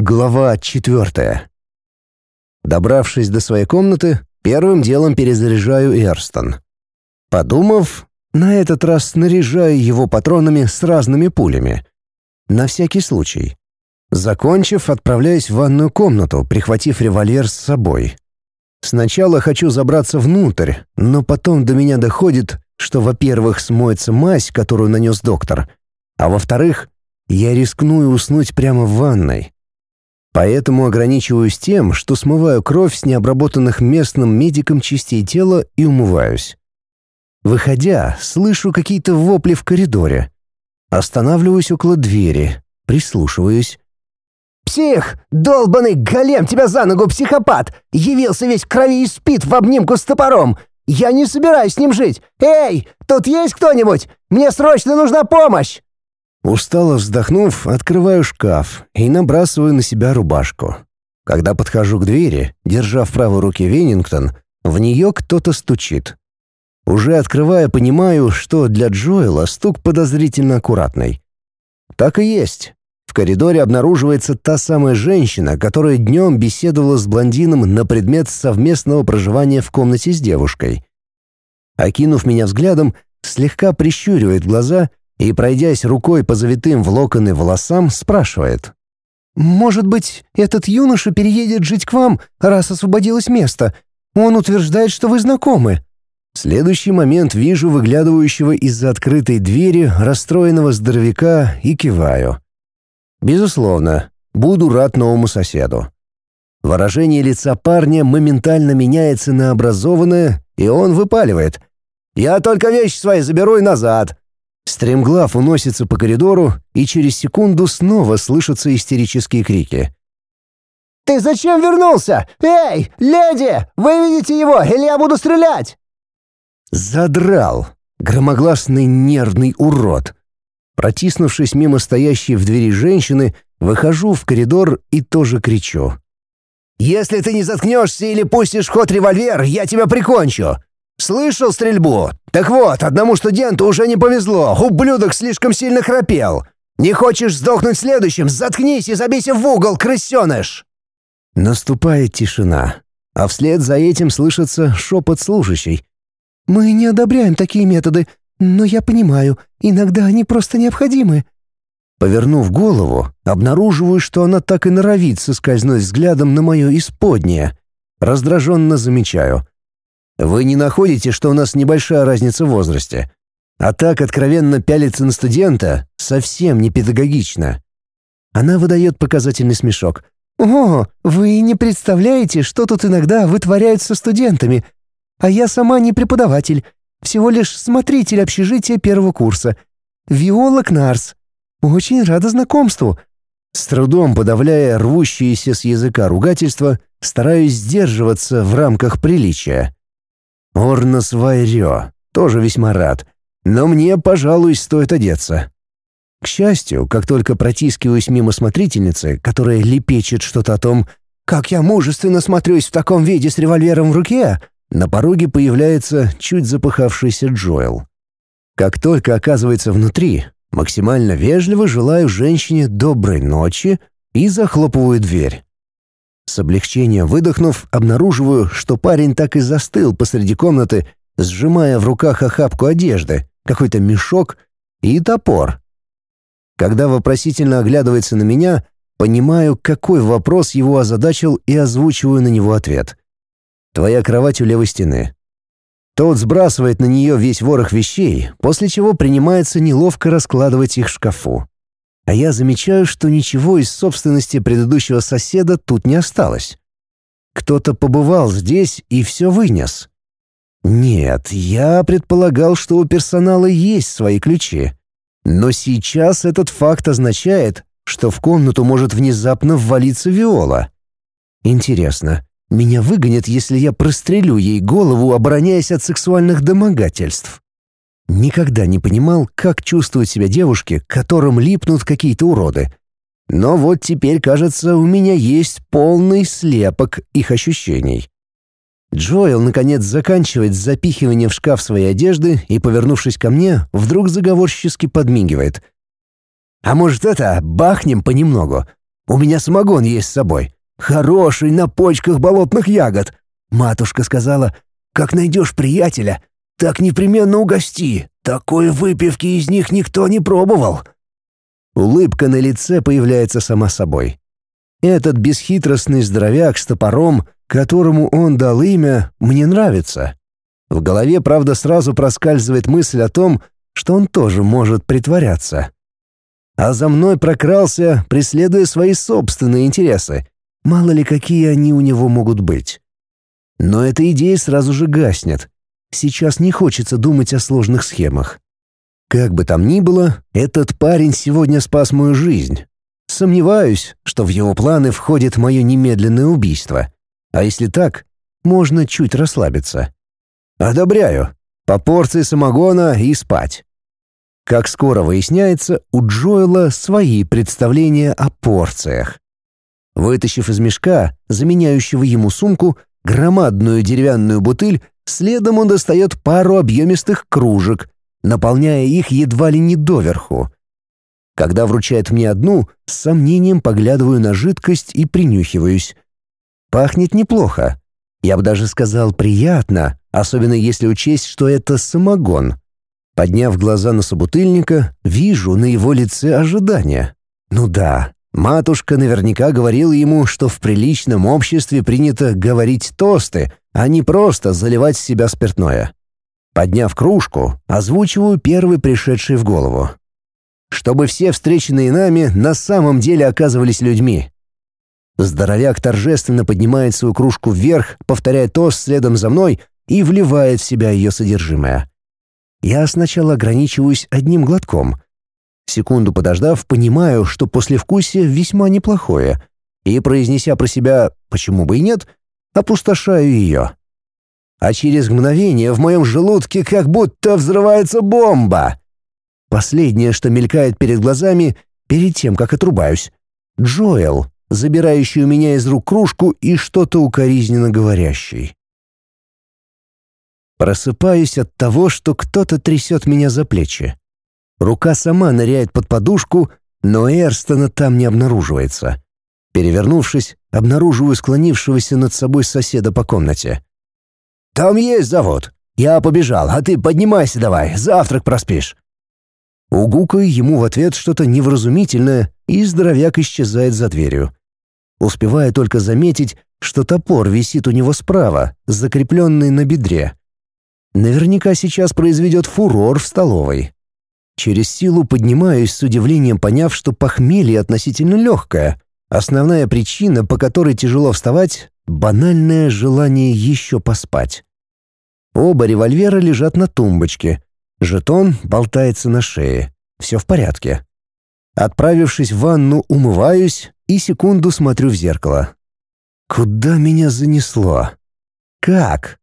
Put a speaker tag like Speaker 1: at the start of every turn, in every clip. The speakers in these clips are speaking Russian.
Speaker 1: Глава четвертая. Добравшись до своей комнаты, первым делом перезаряжаю Эрстон. Подумав, на этот раз снаряжаю его патронами с разными пулями. На всякий случай. Закончив, отправляюсь в ванную комнату, прихватив револьвер с собой. Сначала хочу забраться внутрь, но потом до меня доходит, что, во-первых, смоется мазь, которую нанес доктор, а во-вторых, я рискну и уснуть прямо в ванной. Поэтому ограничиваюсь тем, что смываю кровь с необработанных местным медиком частей тела и умываюсь. Выходя, слышу какие-то вопли в коридоре. Останавливаюсь около двери, прислушиваюсь.
Speaker 2: «Псих! Долбанный голем тебя за ногу, психопат! Явился весь в крови и спит в обнимку с топором! Я не собираюсь с ним жить! Эй, тут есть кто-нибудь? Мне срочно нужна помощь!»
Speaker 1: Устало вздохнув, открываю шкаф и набрасываю на себя рубашку. Когда подхожу к двери, держа в правой руке Веннингтон, в нее кто-то стучит. Уже открывая, понимаю, что для Джоэла стук подозрительно аккуратный. Так и есть. В коридоре обнаруживается та самая женщина, которая днем беседовала с блондином на предмет совместного проживания в комнате с девушкой. Окинув меня взглядом, слегка прищуривает глаза и, пройдясь рукой по завитым в локоны волосам, спрашивает. «Может быть, этот юноша переедет жить к вам, раз освободилось место? Он утверждает, что вы знакомы». В следующий момент вижу выглядывающего из-за открытой двери расстроенного здоровяка и киваю. Безусловно, буду рад новому соседу. Выражение лица парня моментально меняется на образованное, и он выпаливает. «Я только вещи свои заберу и назад. Стремглав уносится по коридору, и через секунду снова слышатся истерические крики.
Speaker 2: «Ты зачем вернулся? Эй, леди, выведите его, или я буду стрелять!»
Speaker 1: Задрал. Громогласный нервный урод. Протиснувшись мимо стоящей в двери женщины, выхожу в коридор и тоже кричу. «Если ты не заткнешься или пустишь в ход револьвер, я тебя прикончу! Слышал стрельбу? Так вот, одному студенту уже не повезло, ублюдок слишком сильно храпел. Не хочешь сдохнуть следующим? Заткнись и забейся в угол, крысеныш!» Наступает тишина, а вслед за этим слышится шепот служащей. «Мы не одобряем такие методы, но я понимаю, иногда они просто необходимы». Повернув голову, обнаруживаю, что она так и норовит соскользнуть взглядом на мое исподнее. Раздраженно замечаю. Вы не находите, что у нас небольшая разница в возрасте? А так откровенно пялиться на студента совсем не педагогично. Она выдает показательный смешок. «О, вы не представляете, что тут иногда вытворяют со студентами. А я сама не преподаватель, всего лишь смотритель общежития первого курса. Виола Кнарс. Очень рада знакомству». С трудом подавляя рвущиеся с языка ругательства, стараюсь сдерживаться в рамках приличия. Орнос Вайрё, тоже весьма рад. Но мне, пожалуй, стоит одеться. К счастью, как только протискиваюсь мимо смотрительницы, которая лепечет что-то о том, как я мужественно смотрюсь в таком виде с револьвером в руке, на пороге появляется чуть запыхавшийся Джоэл. Как только оказывается внутри, максимально вежливо желаю женщине доброй ночи и захлопываю дверь. С облегчением выдохнув, обнаруживаю, что парень так и застыл посреди комнаты, сжимая в руках охапку одежды, какой-то мешок и топор. Когда вопросительно оглядывается на меня, понимаю, какой вопрос его озадачил и озвучиваю на него ответ. «Твоя кровать у левой стены». Тот сбрасывает на нее весь ворох вещей, после чего принимается неловко раскладывать их в шкафу а я замечаю, что ничего из собственности предыдущего соседа тут не осталось. Кто-то побывал здесь и все вынес. Нет, я предполагал, что у персонала есть свои ключи. Но сейчас этот факт означает, что в комнату может внезапно ввалиться Виола. Интересно, меня выгонят, если я прострелю ей голову, обороняясь от сексуальных домогательств? Никогда не понимал, как чувствуют себя девушки, которым липнут какие-то уроды. Но вот теперь, кажется, у меня есть полный слепок их ощущений. Джоэл, наконец, заканчивает запихивание в шкаф своей одежды и, повернувшись ко мне, вдруг заговорчески подмигивает. «А может это, бахнем понемногу? У меня самогон есть с собой. Хороший, на почках болотных ягод. Матушка сказала, как найдешь приятеля, так непременно угости. Такой выпивки из них никто не пробовал». Улыбка на лице появляется сама собой. Этот бесхитростный здоровяк с топором, которому он дал имя, мне нравится. В голове, правда, сразу проскальзывает мысль о том, что он тоже может притворяться. А за мной прокрался, преследуя свои собственные интересы. Мало ли, какие они у него могут быть. Но эта идея сразу же гаснет. Сейчас не хочется думать о сложных схемах. Как бы там ни было, этот парень сегодня спас мою жизнь. Сомневаюсь, что в его планы входит мое немедленное убийство. А если так, можно чуть расслабиться. Одобряю. По порции самогона и спать. Как скоро выясняется, у Джоэла свои представления о порциях. Вытащив из мешка, заменяющего ему сумку, громадную деревянную бутыль, следом он достает пару объемистых кружек, наполняя их едва ли не доверху. Когда вручает мне одну, с сомнением поглядываю на жидкость и принюхиваюсь. Пахнет неплохо. Я бы даже сказал приятно, особенно если учесть, что это самогон. Подняв глаза на собутыльника, вижу на его лице ожидание. Ну да, матушка наверняка говорила ему, что в приличном обществе принято говорить тосты, а не просто заливать в себя спиртное. Подняв кружку, озвучиваю первый пришедший в голову. Чтобы все встреченные нами на самом деле оказывались людьми. Здоровяк торжественно поднимает свою кружку вверх, повторяя тост следом за мной и вливает в себя ее содержимое. Я сначала ограничиваюсь одним глотком. Секунду подождав, понимаю, что послевкусие весьма неплохое, и, произнеся про себя «почему бы и нет», опустошаю ее. А через мгновение в моем желудке как будто взрывается бомба. Последнее, что мелькает перед глазами, перед тем, как отрубаюсь. Джоэл, забирающий у меня из рук кружку и что-то укоризненно говорящий. Просыпаюсь от того, что кто-то трясет меня за плечи. Рука сама ныряет под подушку, но Эрстона там не обнаруживается. Перевернувшись, обнаруживаю склонившегося над собой соседа по комнате. «Там есть завод. Я побежал, а ты поднимайся давай, завтрак проспишь». Угукаю ему в ответ что-то невразумительное, и здоровяк исчезает за дверью. Успеваю только заметить, что топор висит у него справа, закрепленный на бедре. Наверняка сейчас произведет фурор в столовой. Через силу поднимаюсь с удивлением, поняв, что похмелье относительно легкое. Основная причина, по которой тяжело вставать — банальное желание еще поспать. Оба револьвера лежат на тумбочке. Жетон болтается на шее. Все в порядке. Отправившись в ванну, умываюсь и секунду смотрю в зеркало. Куда меня занесло? Как?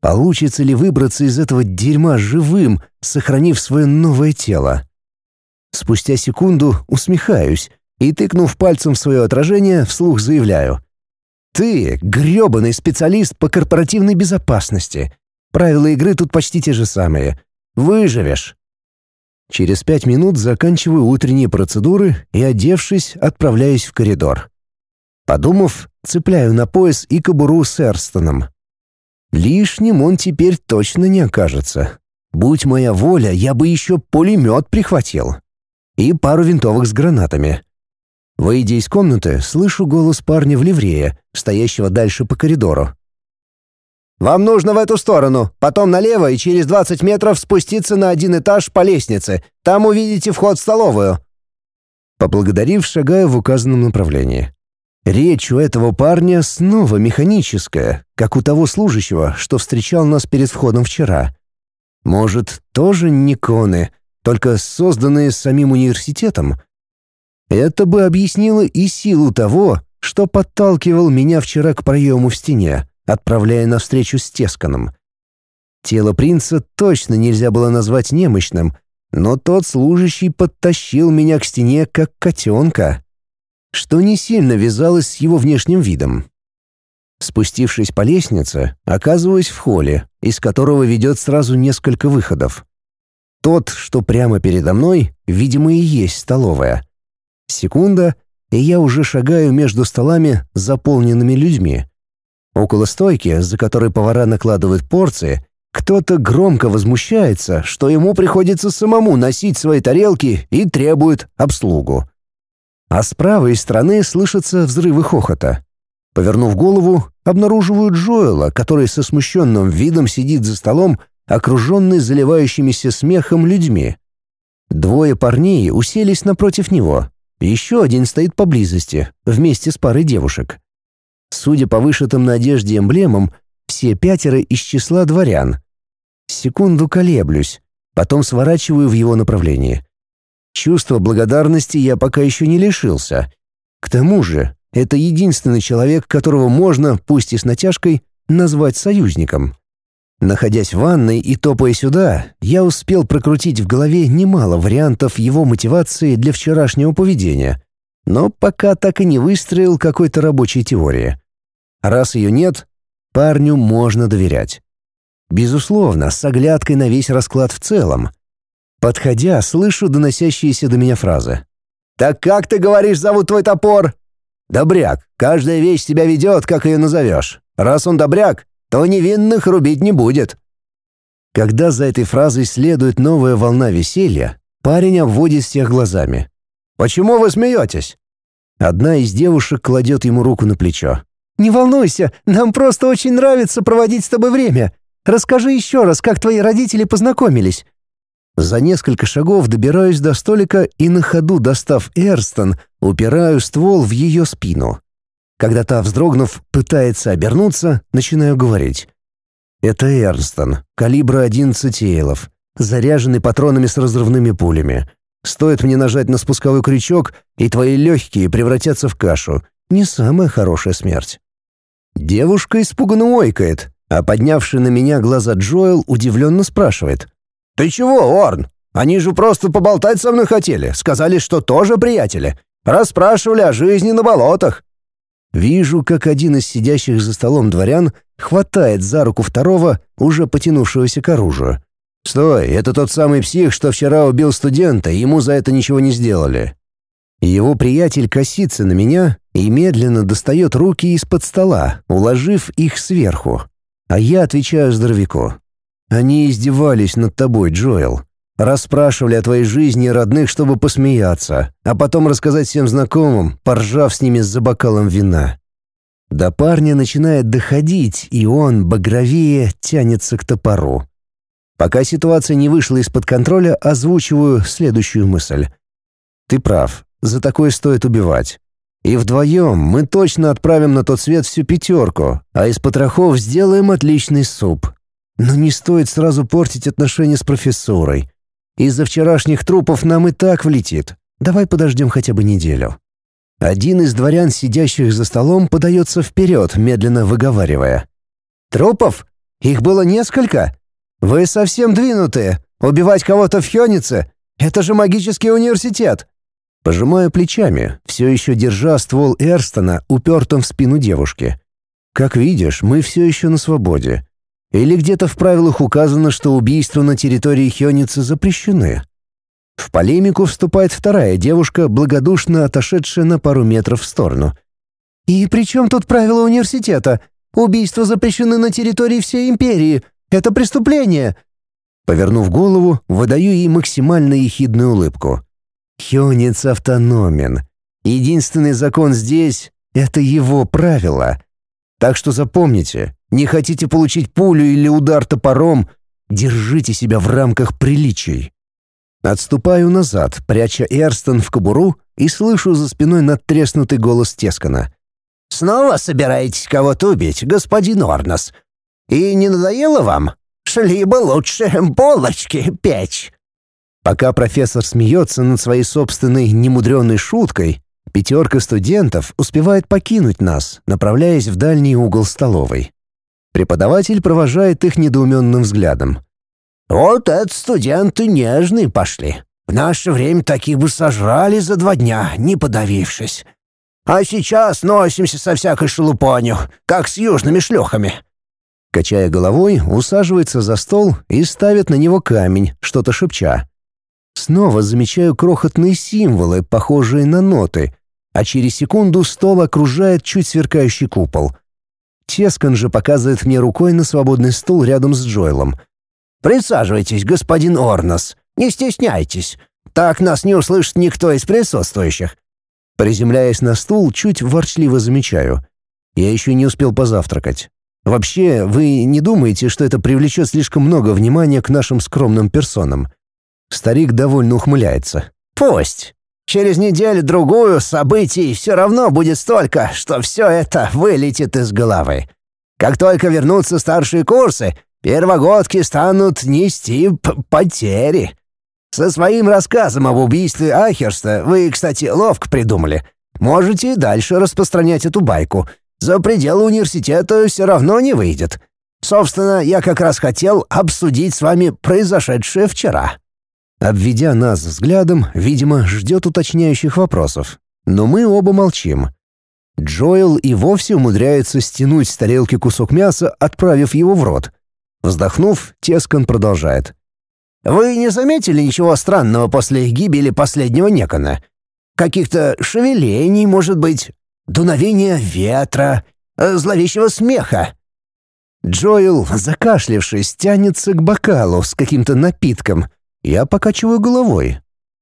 Speaker 1: Получится ли выбраться из этого дерьма живым, сохранив свое новое тело? Спустя секунду усмехаюсь и, тыкнув пальцем в свое отражение, вслух заявляю. «Ты — грёбаный специалист по корпоративной безопасности. Правила игры тут почти те же самые. Выживешь». Через пять минут заканчиваю утренние процедуры и, одевшись, отправляюсь в коридор. Подумав, цепляю на пояс и кобуру с Эрстоном. Лишним он теперь точно не окажется. Будь моя воля, я бы еще пулемет прихватил. И пару винтовок с гранатами. Выйдя из комнаты, слышу голос парня в ливрее, стоящего дальше по коридору. «Вам нужно в эту сторону, потом налево и через 20 метров спуститься на один этаж по лестнице. Там увидите вход в столовую». Поблагодарив, шагаю в указанном направлении. Речь у этого парня снова механическая, как у того служащего, что встречал нас перед входом вчера. Может, тоже Никоны, только созданные самим университетом? Это бы объяснило и силу того, что подталкивал меня вчера к проему в стене, отправляя навстречу с Тесканом. Тело принца точно нельзя было назвать немощным, но тот служащий подтащил меня к стене, как котенка что не сильно вязалось с его внешним видом. Спустившись по лестнице, оказываюсь в холле, из которого ведет сразу несколько выходов. Тот, что прямо передо мной, видимо, и есть столовая. Секунда, и я уже шагаю между столами, заполненными людьми. Около стойки, за которой повара накладывают порции, кто-то громко возмущается, что ему приходится самому носить свои тарелки и требует обслугу. А с правой стороны слышатся взрывы хохота. Повернув голову, обнаруживают Джоэла, который со смущенным видом сидит за столом, окруженный заливающимися смехом людьми. Двое парней уселись напротив него. Еще один стоит поблизости, вместе с парой девушек. Судя по вышитым на одежде эмблемам, все пятеро из числа дворян. Секунду колеблюсь, потом сворачиваю в его направлении. Чувство благодарности я пока еще не лишился. К тому же, это единственный человек, которого можно, пусть и с натяжкой, назвать союзником. Находясь в ванной и топая сюда, я успел прокрутить в голове немало вариантов его мотивации для вчерашнего поведения, но пока так и не выстроил какой-то рабочей теории. Раз ее нет, парню можно доверять. Безусловно, с оглядкой на весь расклад в целом. Подходя, слышу доносящиеся до меня фразы. «Так как ты говоришь, зовут твой топор?» «Добряк. Каждая вещь себя ведет, как ее назовешь. Раз он добряк, то невинных рубить не будет». Когда за этой фразой следует новая волна веселья, парень обводит всех глазами. «Почему вы смеетесь?» Одна из девушек кладет ему руку на плечо. «Не волнуйся, нам просто очень нравится проводить с тобой время. Расскажи еще раз, как твои родители познакомились». За несколько шагов добираюсь до столика и на ходу, достав Эрстон, упираю ствол в ее спину. Когда та, вздрогнув, пытается обернуться, начинаю говорить. «Это Эрстон, калибра 11 эйлов, заряженный патронами с разрывными пулями. Стоит мне нажать на спусковой крючок, и твои легкие превратятся в кашу. Не самая хорошая смерть». Девушка испуганно ойкает, а поднявший на меня глаза Джоэл удивленно спрашивает. «Ты чего, Орн? Они же просто поболтать со мной хотели, сказали, что тоже приятели. Расспрашивали о жизни на болотах». Вижу, как один из сидящих за столом дворян хватает за руку второго, уже потянувшегося к оружию. «Стой, это тот самый псих, что вчера убил студента, ему за это ничего не сделали». Его приятель косится на меня и медленно достает руки из-под стола, уложив их сверху. А я отвечаю здоровяку. «Они издевались над тобой, Джоэл. Расспрашивали о твоей жизни и родных, чтобы посмеяться, а потом рассказать всем знакомым, поржав с ними за бокалом вина». До парня начинает доходить, и он, багровее, тянется к топору. Пока ситуация не вышла из-под контроля, озвучиваю следующую мысль. «Ты прав, за такое стоит убивать. И вдвоем мы точно отправим на тот свет всю пятерку, а из потрохов сделаем отличный суп. Но не стоит сразу портить отношения с профессорой. Из-за вчерашних трупов нам и так влетит. Давай подождем хотя бы неделю». Один из дворян, сидящих за столом, подается вперед, медленно выговаривая. «Трупов? Их было несколько? Вы совсем двинутые. Убивать кого-то в Хёнице? Это же магический университет. Пожимаю плечами, все еще держа ствол Эрстона упертым в спину девушки. Как видишь, мы все еще на свободе. Или где-то в правилах указано, что убийства на территории Хёницы запрещены. В полемику вступает вторая девушка, благодушно отошедшая на пару метров в сторону. «И при чем тут правила университета? Убийства запрещены на территории всей империи. Это преступление!» Повернув голову, выдаю ей максимально ехидную улыбку. Хёнец автономен. Единственный закон здесь — это его правила. Так что запомните, не хотите получить пулю или удар топором, держите себя в рамках приличий. Отступаю назад, пряча Эрстон в кобуру, и слышу за спиной надтреснутый голос Тескана. «Снова собираетесь кого-то убить, господин Орнос? И не надоело вам? Шли бы лучше булочки печь». Пока профессор смеется над своей собственной немудренной шуткой, пятерка студентов успевает покинуть нас, направляясь в дальний угол столовой. Преподаватель провожает их недоуменным взглядом. «Вот это студенты нежные пошли. В наше время таких бы сожрали за два дня, не подавившись. А сейчас носимся со всякой шелупонью, как с южными шлюхами». Качая головой, усаживается за стол и ставит на него камень, что-то шепча. Снова замечаю крохотные символы, похожие на ноты. а через секунду стол окружает чуть сверкающий купол. Тескан же показывает мне рукой на свободный стул рядом с Джоэлом.
Speaker 2: «Присаживайтесь, господин Орнос, не стесняйтесь. Так нас не услышит никто из присутствующих».
Speaker 1: Приземляясь на стул, чуть ворчливо замечаю. Я еще не успел позавтракать. Вообще, вы не думаете, что это привлечет слишком много внимания к нашим скромным персонам? Старик довольно ухмыляется.
Speaker 2: «Пусть. Через неделю-другую событий все равно будет столько, что все это вылетит из головы. Как только вернутся старшие курсы, первогодки станут нести потери. Со своим рассказом об убийстве Ахерста вы, кстати, ловко придумали. Можете дальше распространять эту байку. За пределы университета все равно не выйдет. Собственно, я как раз хотел обсудить с вами произошедшее вчера».
Speaker 1: Обведя нас взглядом, видимо, ждет уточняющих вопросов. Но мы оба молчим. Джоэл и вовсе умудряется стянуть с тарелки кусок мяса, отправив его в рот. Вздохнув, Тескан продолжает.
Speaker 2: «Вы не заметили ничего странного после гибели последнего Некона? Каких-то шевелений, может быть, дуновения ветра, э, зловещего смеха?»
Speaker 1: Джоэл, закашлявшись, тянется к бокалу с каким-то напитком, я покачиваю головой.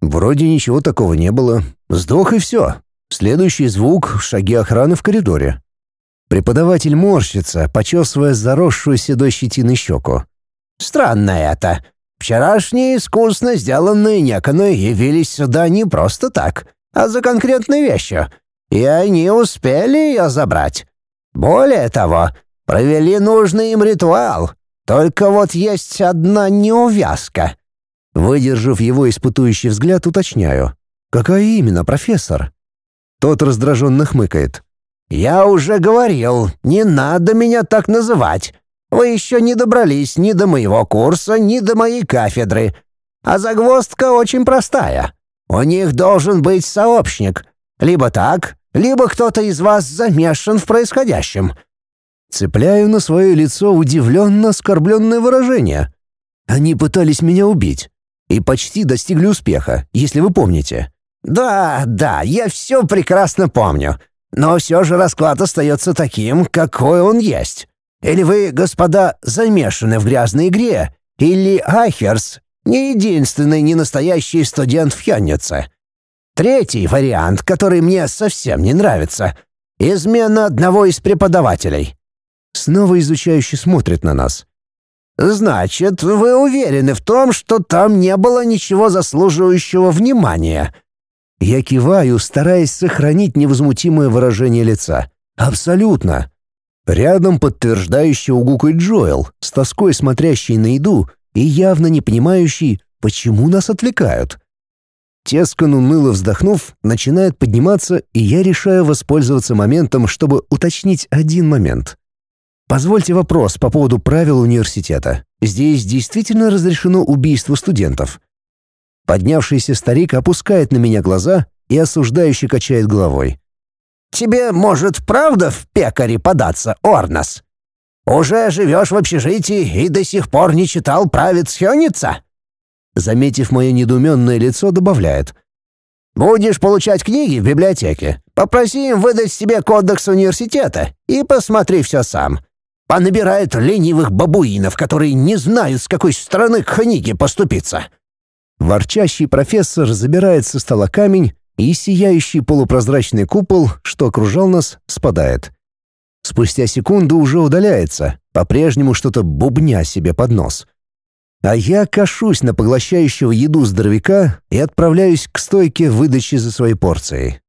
Speaker 1: Вроде ничего такого не было. Сдох и все. Следующий звук — шаги охраны в коридоре. Преподаватель морщится, почесывая заросшую седой щетиной щеку.
Speaker 2: «Странно это. Вчерашние искусно сделанные неконы явились сюда не просто так, а за конкретной вещью. И они успели ее забрать. Более того, провели нужный им ритуал. Только вот есть одна неувязка.
Speaker 1: Выдержав его испытующий взгляд, уточняю. «Какая именно, профессор?» Тот раздраженно хмыкает.
Speaker 2: «Я уже говорил, не надо меня так называть. Вы еще не добрались ни до моего курса, ни до моей кафедры. А загвоздка очень простая. У них должен быть сообщник. Либо так, либо кто-то из вас замешан в происходящем».
Speaker 1: Цепляю на свое лицо удивленно оскорбленное выражение. Они пытались меня убить и почти достигли успеха, если вы помните.
Speaker 2: Да, да, я все прекрасно помню. Но все же расклад остается таким, какой он есть. Или вы, господа, замешаны в грязной игре, или Ахерс не единственный ненастоящий студент в Хённице. Третий вариант, который мне совсем не нравится — измена одного из преподавателей.
Speaker 1: Снова изучающий смотрит на нас.
Speaker 2: «Значит, вы уверены в том, что там не было ничего заслуживающего внимания?»
Speaker 1: Я киваю, стараясь сохранить невозмутимое выражение лица. «Абсолютно!» Рядом подтверждающий угукает Джоэл, с тоской смотрящий на еду и явно не понимающий, почему нас отвлекают. Тескан, уныло вздохнув, начинает подниматься, и я решаю воспользоваться моментом, чтобы уточнить один момент. Позвольте вопрос по поводу правил университета. Здесь действительно разрешено убийство студентов. Поднявшийся старик опускает на меня глаза и осуждающе качает головой.
Speaker 2: «Тебе, может, правда в пекаре податься, Орнос? Уже живешь в общежитии и до сих пор не читал правец Хёница?»
Speaker 1: Заметив мое недоуменное лицо, добавляет.
Speaker 2: «Будешь получать книги в библиотеке. Попроси им выдать тебе кодекс университета и посмотри все сам понабирает ленивых бабуинов, которые не знают, с какой стороны к книге поступиться».
Speaker 1: Ворчащий профессор забирает со стола камень, и сияющий полупрозрачный купол, что окружал нас, спадает. Спустя секунду уже удаляется, по-прежнему что-то бубня себе под нос. А я кашусь на поглощающего еду здоровяка и отправляюсь к стойке выдачи за своей порцией.